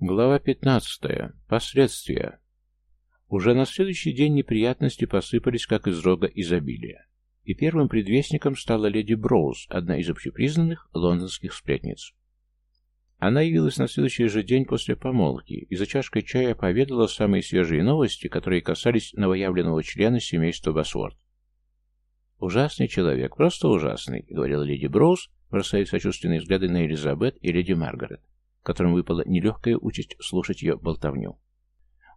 Глава 15. Последствия. Уже на следующий день неприятности посыпались, как из рога изобилия. И первым предвестником стала леди Броуз, одна из общепризнанных лондонских сплетниц. Она явилась на следующий же день после помолвки и за чашкой чая поведала самые свежие новости, которые касались новоявленного члена семейства Басворд. «Ужасный человек, просто ужасный», — говорила леди Броуз, бросая сочувственные взгляды на Элизабет и леди Маргарет которым выпала нелегкая участь слушать ее болтовню.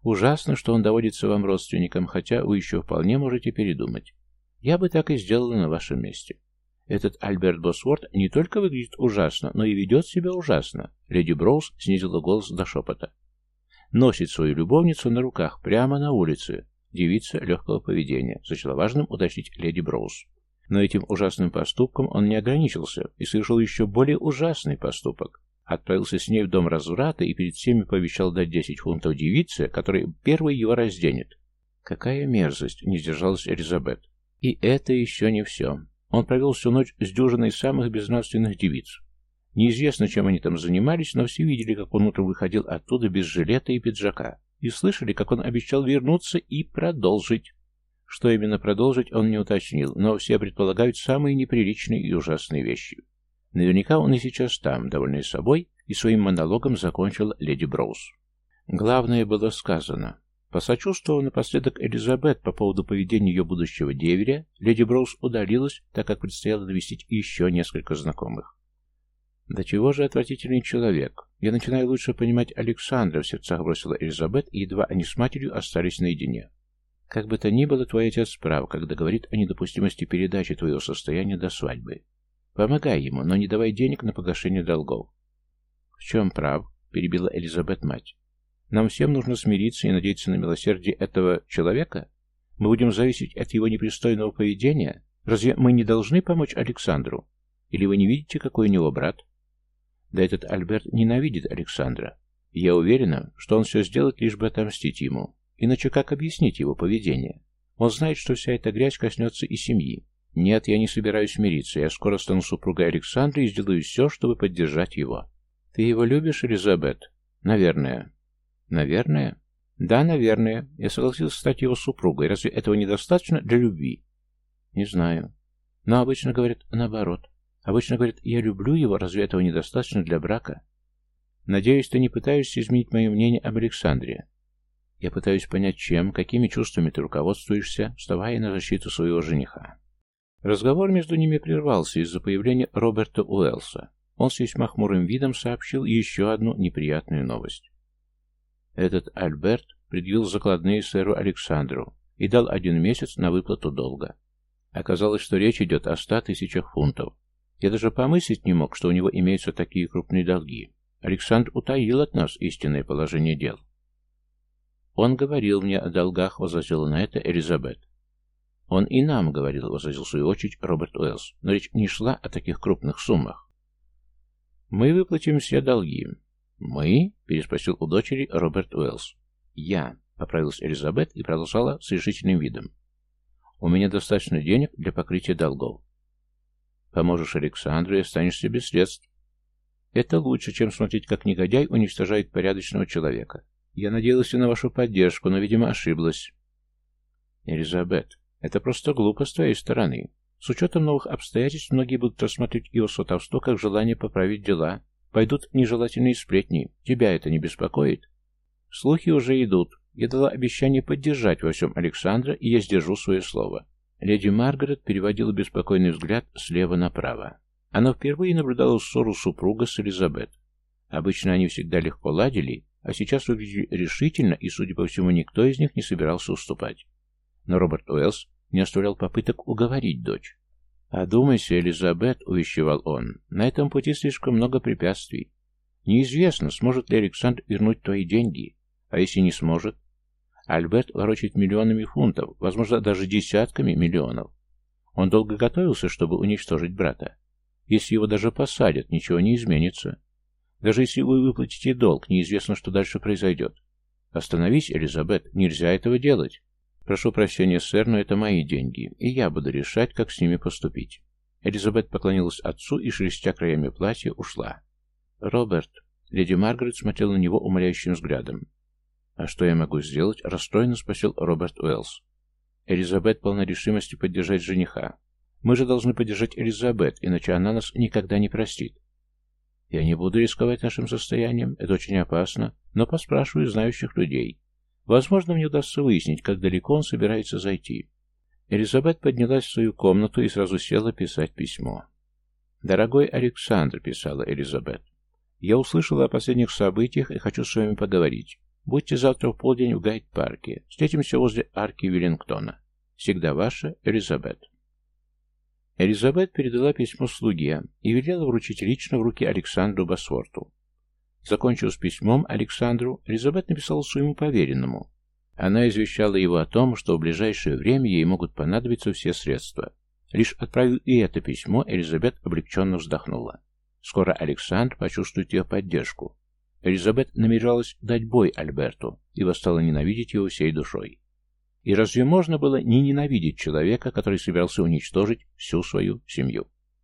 Ужасно, что он доводится вам родственникам, хотя вы еще вполне можете передумать. Я бы так и сделала на вашем месте. Этот Альберт Босворд не только выглядит ужасно, но и ведет себя ужасно. Леди Броуз снизила голос до шепота. Носит свою любовницу на руках прямо на улице. Девица легкого поведения. Сочла важным уточнить леди Броуз. Но этим ужасным поступком он не ограничился и совершил еще более ужасный поступок. Отправился с ней в дом разврата и перед всеми пообещал дать десять фунтов девице, которая первой его разденет. Какая мерзость, не сдержалась Элизабет. И это еще не все. Он провел всю ночь с дюжиной самых безнравственных девиц. Неизвестно, чем они там занимались, но все видели, как он утром выходил оттуда без жилета и пиджака, и слышали, как он обещал вернуться и продолжить. Что именно продолжить, он не уточнил, но все предполагают самые неприличные и ужасные вещи. Наверняка он и сейчас там, довольный собой, и своим монологом закончил леди Броуз. Главное было сказано. Посочувствовав напоследок Элизабет по поводу поведения ее будущего деверя, леди Броуз удалилась, так как предстояло навестить еще несколько знакомых. «Да чего же отвратительный человек? Я начинаю лучше понимать Александра», — в сердцах бросила Элизабет, и едва они с матерью остались наедине. «Как бы то ни было, твой отец прав, когда говорит о недопустимости передачи твоего состояния до свадьбы. Помогай ему, но не давай денег на погашение долгов. В чем прав? Перебила Элизабет мать. Нам всем нужно смириться и надеяться на милосердие этого человека? Мы будем зависеть от его непристойного поведения? Разве мы не должны помочь Александру? Или вы не видите, какой у него брат? Да этот Альберт ненавидит Александра. Я уверена, что он все сделает, лишь бы отомстить ему. Иначе как объяснить его поведение? Он знает, что вся эта грязь коснется и семьи. Нет, я не собираюсь мириться. Я скоро стану супругой Александра и сделаю все, чтобы поддержать его. Ты его любишь, Элизабет? Наверное. Наверное? Да, наверное. Я согласился стать его супругой. Разве этого недостаточно для любви? Не знаю. Но обычно говорят наоборот. Обычно говорят, я люблю его, разве этого недостаточно для брака? Надеюсь, ты не пытаешься изменить мое мнение об Александре. Я пытаюсь понять, чем, какими чувствами ты руководствуешься, вставая на защиту своего жениха. Разговор между ними прервался из-за появления Роберта Уэллса. Он с весьма хмурым видом сообщил еще одну неприятную новость. Этот Альберт предъявил закладные сэру Александру и дал один месяц на выплату долга. Оказалось, что речь идет о ста тысячах фунтов. Я даже помыслить не мог, что у него имеются такие крупные долги. Александр утаил от нас истинное положение дел. Он говорил мне о долгах, возразила на это Элизабет. «Он и нам говорил», — возразил в свою очередь Роберт Уэллс, «но речь не шла о таких крупных суммах». «Мы выплатим все долги». «Мы?» — переспросил у дочери Роберт Уэллс. «Я», — поправилась Элизабет и продолжала с решительным видом. «У меня достаточно денег для покрытия долгов. Поможешь Александру и останешься без средств. Это лучше, чем смотреть, как негодяй уничтожает порядочного человека. Я надеялась на вашу поддержку, но, видимо, ошиблась». «Элизабет, это просто глупо с твоей стороны. С учетом новых обстоятельств многие будут рассматривать его сватовство как желание поправить дела. Пойдут нежелательные сплетни. Тебя это не беспокоит? Слухи уже идут. Я дала обещание поддержать во всем Александра, и я сдержу свое слово. Леди Маргарет переводила беспокойный взгляд слева направо. Она впервые наблюдала ссору супруга с Элизабет. Обычно они всегда легко ладили, а сейчас выглядели решительно, и, судя по всему, никто из них не собирался уступать. Но Роберт Уэллс не оставлял попыток уговорить дочь. «Одумайся, Элизабет», — увещевал он, — «на этом пути слишком много препятствий. Неизвестно, сможет ли Александр вернуть твои деньги, а если не сможет? Альберт ворочает миллионами фунтов, возможно, даже десятками миллионов. Он долго готовился, чтобы уничтожить брата. Если его даже посадят, ничего не изменится. Даже если вы выплатите долг, неизвестно, что дальше произойдет. Остановись, Элизабет, нельзя этого делать. «Прошу прощения, сэр, но это мои деньги, и я буду решать, как с ними поступить». Элизабет поклонилась отцу и, шелестя краями платья, ушла. «Роберт, Леди Маргарет смотрела на него умоляющим взглядом. «А что я могу сделать?» — расстроенно спросил Роберт Уэллс. Элизабет полна решимости поддержать жениха. Мы же должны поддержать Элизабет, иначе она нас никогда не простит. Я не буду рисковать нашим состоянием, это очень опасно, но поспрашиваю знающих людей. Возможно, мне удастся выяснить, как далеко он собирается зайти. Элизабет поднялась в свою комнату и сразу села писать письмо. «Дорогой Александр», — писала Элизабет, — «я услышала о последних событиях и хочу с вами поговорить. Будьте завтра в полдень в Гайд-парке. Встретимся возле арки Веллингтона. Всегда ваша Элизабет». Элизабет передала письмо слуге и велела вручить лично в руки Александру Босворту. Закончив с письмом Александру, Элизабет написала своему поверенному. Она извещала его о том, что в ближайшее время ей могут понадобиться все средства. Лишь отправив и это письмо, Элизабет облегченно вздохнула. Скоро Александр почувствует ее поддержку. Элизабет намеревалась дать бой Альберту, ибо стала ненавидеть его всей душой. И разве можно было не ненавидеть человека, который собирался уничтожить всю свою семью?